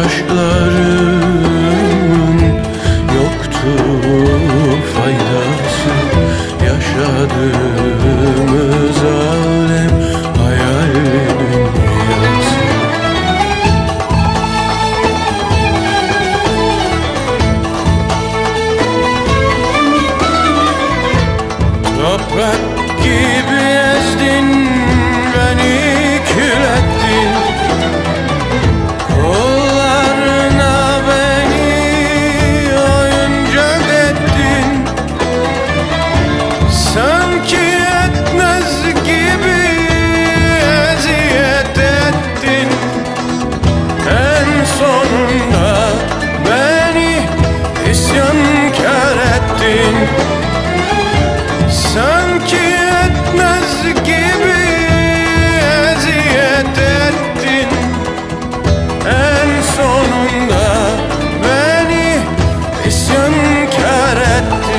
Gözyaşlarımın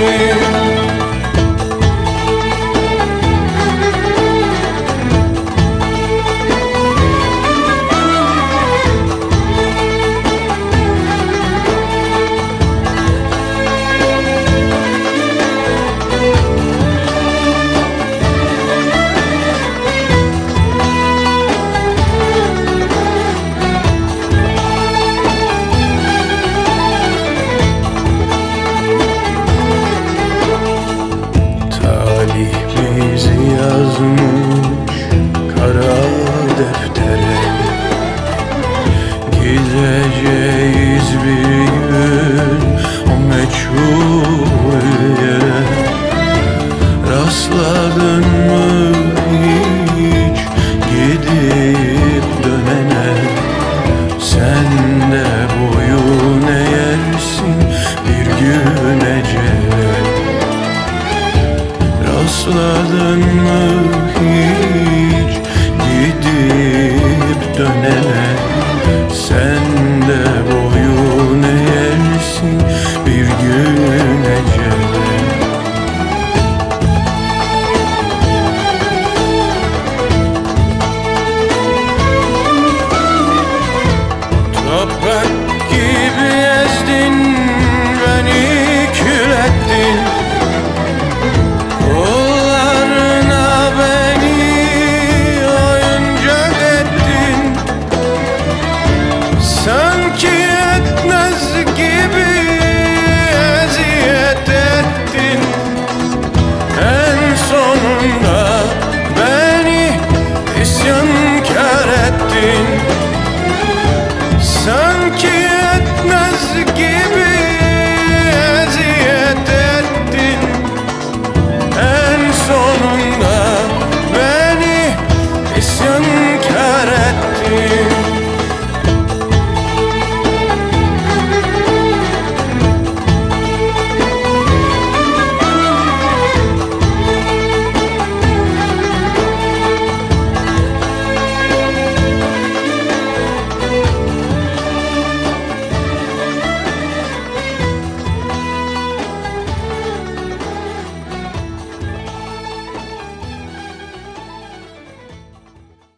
Amen. Ecele Rastladın mı hiç? Gidip dönene. Sen